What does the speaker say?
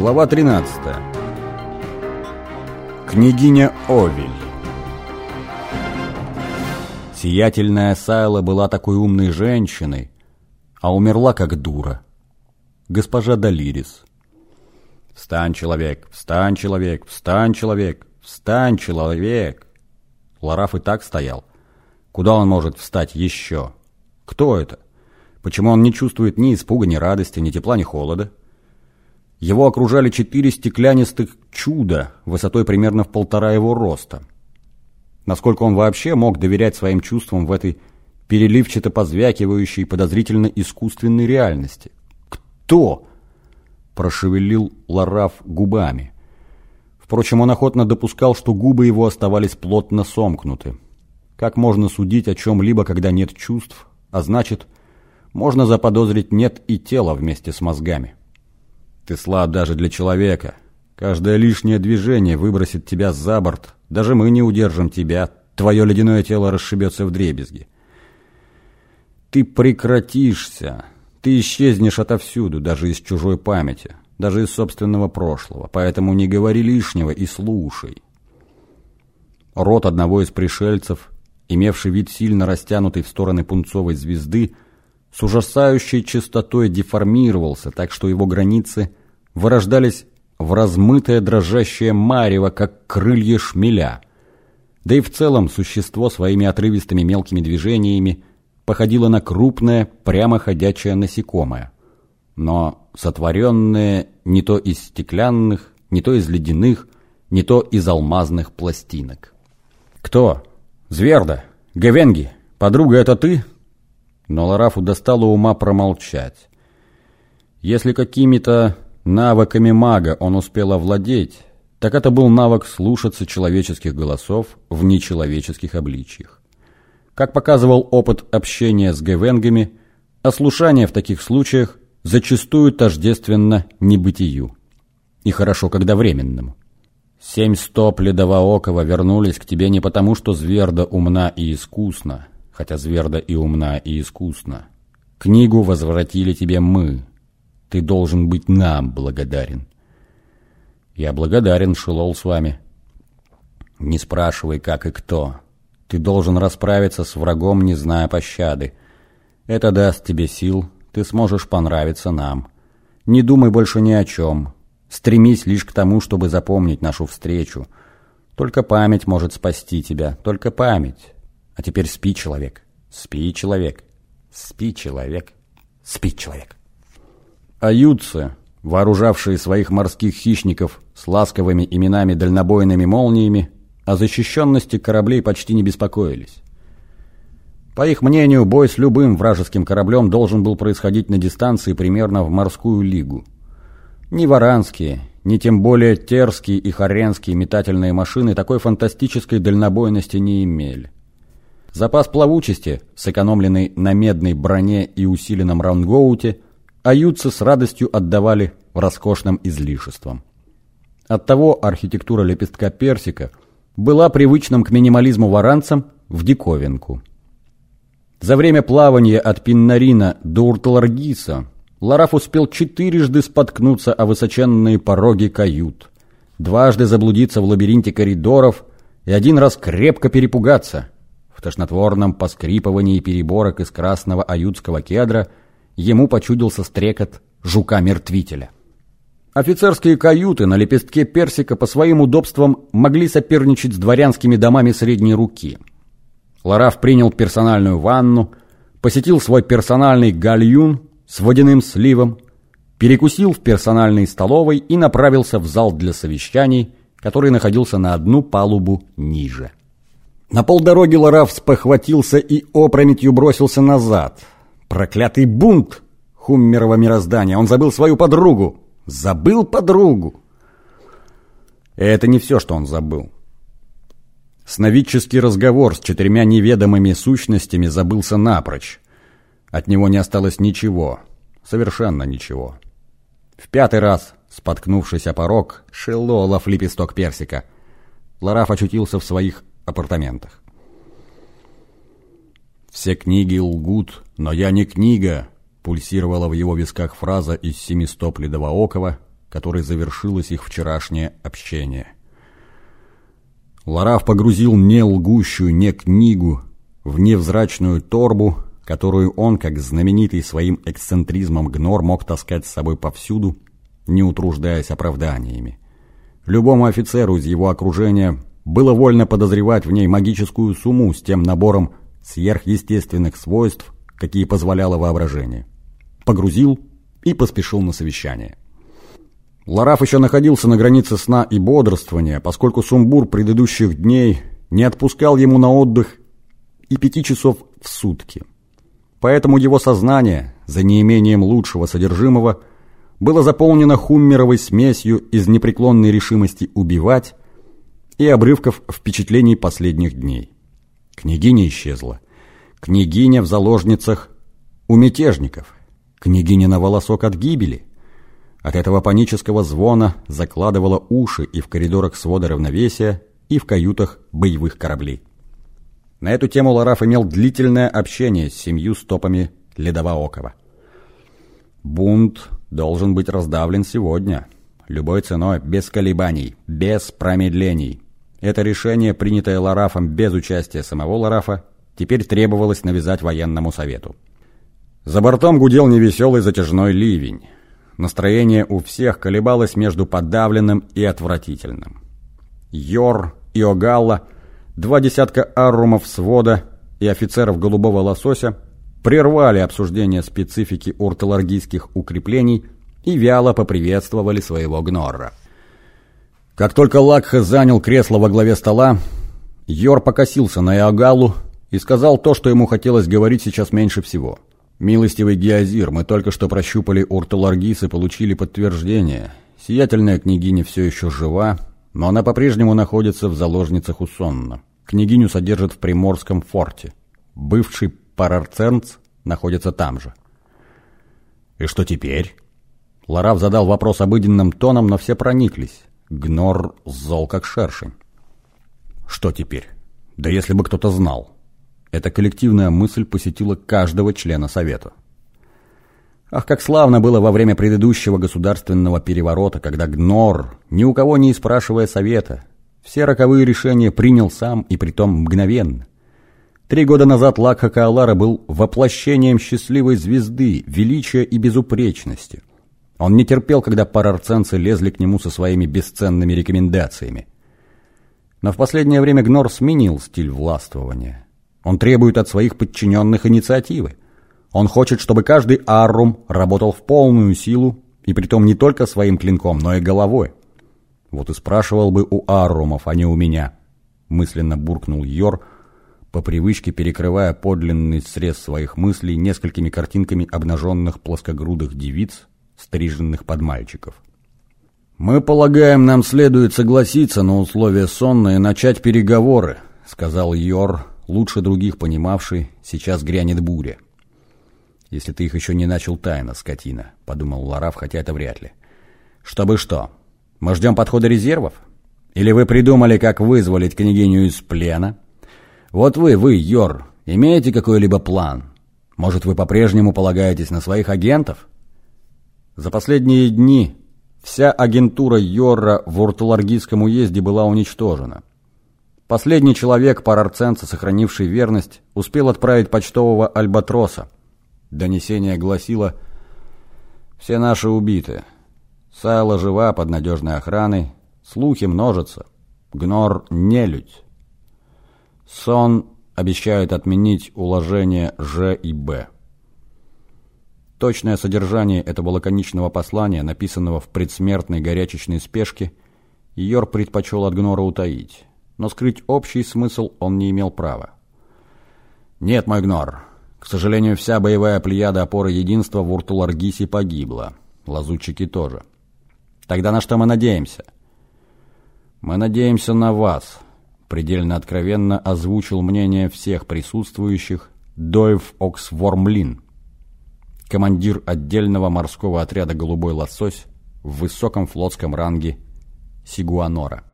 Глава 13. Княгиня Овель. Сиятельная Сайла была такой умной женщиной, а умерла как дура. Госпожа Далирис. «Встань, человек! Встань, человек! Встань, человек! Встань, человек!» Лараф и так стоял. Куда он может встать еще? Кто это? Почему он не чувствует ни испуга, ни радости, ни тепла, ни холода? Его окружали четыре стеклянистых чуда высотой примерно в полтора его роста. Насколько он вообще мог доверять своим чувствам в этой переливчато позвякивающей, подозрительно искусственной реальности? «Кто?» – прошевелил Лараф губами. Впрочем, он охотно допускал, что губы его оставались плотно сомкнуты. Как можно судить о чем-либо, когда нет чувств, а значит, можно заподозрить нет и тела вместе с мозгами. Ты слаб даже для человека. Каждое лишнее движение выбросит тебя за борт. Даже мы не удержим тебя. Твое ледяное тело расшибется в дребезги. Ты прекратишься. Ты исчезнешь отовсюду, даже из чужой памяти, даже из собственного прошлого. Поэтому не говори лишнего и слушай. Рот одного из пришельцев, имевший вид сильно растянутый в стороны пунцовой звезды, с ужасающей частотой деформировался, так что его границы вырождались в размытое дрожащее марево, как крылья шмеля. Да и в целом существо своими отрывистыми мелкими движениями походило на крупное, прямоходячее насекомое, но сотворенное не то из стеклянных, не то из ледяных, не то из алмазных пластинок. «Кто? Зверда? Гавенги? Подруга, это ты?» Но Ларафу достало ума промолчать. Если какими-то навыками мага он успел овладеть, так это был навык слушаться человеческих голосов в нечеловеческих обличьях. Как показывал опыт общения с гевенгами, ослушание в таких случаях зачастую тождественно небытию. И хорошо, когда временному. Семь стоп ледовоокова вернулись к тебе не потому, что Зверда умна и искусна, хотя Зверда и умна и искусна. Книгу возвратили тебе мы, ты должен быть нам благодарен. Я благодарен, Шилол, с вами. Не спрашивай, как и кто. Ты должен расправиться с врагом, не зная пощады. Это даст тебе сил, ты сможешь понравиться нам. Не думай больше ни о чем. Стремись лишь к тому, чтобы запомнить нашу встречу. Только память может спасти тебя, только память. А теперь спи, человек. Спи, человек. Спи, человек. Спи, человек. Аютцы, вооружавшие своих морских хищников с ласковыми именами дальнобойными молниями, о защищенности кораблей почти не беспокоились. По их мнению, бой с любым вражеским кораблем должен был происходить на дистанции примерно в морскую лигу. Ни варанские, ни тем более терские и хоренские метательные машины такой фантастической дальнобойности не имели. Запас плавучести, сэкономленный на медной броне и усиленном раунгоуте – аютцы с радостью отдавали роскошным излишествам. Оттого архитектура лепестка персика была привычным к минимализму варанцам в диковинку. За время плавания от Пиннарина до Урталаргиса Лараф успел четырежды споткнуться о высоченные пороги кают, дважды заблудиться в лабиринте коридоров и один раз крепко перепугаться. В тошнотворном поскрипывании переборок из красного аютского кедра – ему почудился стрекот жука-мертвителя. Офицерские каюты на лепестке персика по своим удобствам могли соперничать с дворянскими домами средней руки. Лараф принял персональную ванну, посетил свой персональный гальюн с водяным сливом, перекусил в персональной столовой и направился в зал для совещаний, который находился на одну палубу ниже. На полдороги Лараф спохватился и опрометью бросился назад – Проклятый бунт Хуммерова мироздания. Он забыл свою подругу. Забыл подругу. это не все, что он забыл. Сновидческий разговор с четырьмя неведомыми сущностями забылся напрочь. От него не осталось ничего. Совершенно ничего. В пятый раз, споткнувшись о порог, шелолов лепесток персика, Лараф очутился в своих апартаментах. «Все книги лгут, но я не книга», пульсировала в его висках фраза из «Семи стоп Ледовоокова», которой завершилось их вчерашнее общение. Лараф погрузил не лгущую, не книгу в невзрачную торбу, которую он, как знаменитый своим эксцентризмом гнор, мог таскать с собой повсюду, не утруждаясь оправданиями. Любому офицеру из его окружения было вольно подозревать в ней магическую сумму с тем набором сверхъестественных свойств, какие позволяло воображение. Погрузил и поспешил на совещание. Лараф еще находился на границе сна и бодрствования, поскольку сумбур предыдущих дней не отпускал ему на отдых и пяти часов в сутки. Поэтому его сознание, за неимением лучшего содержимого, было заполнено хуммеровой смесью из непреклонной решимости убивать и обрывков впечатлений последних дней. Княгиня исчезла. Княгиня в заложницах у мятежников. Княгиня на волосок от гибели. От этого панического звона закладывала уши и в коридорах свода равновесия, и в каютах боевых кораблей. На эту тему Лараф имел длительное общение с семью стопами Ледовоокова. Бунт должен быть раздавлен сегодня. Любой ценой, без колебаний, без промедлений. Это решение, принятое Ларафом без участия самого Ларафа, теперь требовалось навязать военному совету. За бортом гудел невеселый затяжной ливень. Настроение у всех колебалось между подавленным и отвратительным. Йор и Огалла – два десятка аррумов свода и офицеров голубого лосося прервали обсуждение специфики урталаргийских укреплений и вяло поприветствовали своего гнорра. Как только Лакха занял кресло во главе стола, Йор покосился на Иогалу и сказал то, что ему хотелось говорить сейчас меньше всего. «Милостивый Геозир, мы только что прощупали Урталаргис и получили подтверждение. Сиятельная княгиня все еще жива, но она по-прежнему находится в заложницах у Сонна. Княгиню содержат в Приморском форте. Бывший парарценц находится там же. И что теперь? Лараф задал вопрос обыденным тоном, но все прониклись. Гнор зол как шершень. Что теперь? Да если бы кто-то знал. Эта коллективная мысль посетила каждого члена совета. Ах, как славно было во время предыдущего государственного переворота, когда Гнор, ни у кого не спрашивая совета, все роковые решения принял сам и притом мгновенно. Три года назад Лакха Каалара был воплощением счастливой звезды, величия и безупречности. Он не терпел, когда парарценцы лезли к нему со своими бесценными рекомендациями. Но в последнее время Гнор сменил стиль властвования. Он требует от своих подчиненных инициативы. Он хочет, чтобы каждый аррум работал в полную силу, и притом не только своим клинком, но и головой. Вот и спрашивал бы у Аррумов, а не у меня. Мысленно буркнул Йор, по привычке перекрывая подлинный срез своих мыслей несколькими картинками обнаженных плоскогрудых девиц, стриженных под мальчиков. «Мы полагаем, нам следует согласиться на условия сонна и начать переговоры», сказал Йор, лучше других понимавший, сейчас грянет буря. «Если ты их еще не начал тайно, скотина», — подумал Лараф, хотя это вряд ли. «Чтобы что? Мы ждем подхода резервов? Или вы придумали, как вызволить княгиню из плена? Вот вы, вы, Йор, имеете какой-либо план? Может, вы по-прежнему полагаетесь на своих агентов? За последние дни вся агентура Йорра в Уртуларгийском уезде была уничтожена. Последний человек парарценца, сохранивший верность, успел отправить почтового альбатроса. Донесение гласило «Все наши убиты». Сайла жива под надежной охраной. Слухи множатся. Гнор — нелюдь. Сон обещает отменить уложение Ж и Б. Точное содержание этого лаконичного послания, написанного в предсмертной горячечной спешке, Йор предпочел от Гнора утаить, но скрыть общий смысл он не имел права. «Нет, мой Гнор, к сожалению, вся боевая плеяда опоры единства в Уртуларгисе погибла. Лазутчики тоже. Тогда на что мы надеемся? Мы надеемся на вас, предельно откровенно озвучил мнение всех присутствующих Дойв Оксвормлин, командир отдельного морского отряда «Голубой лосось» в высоком флотском ранге Сигуанора.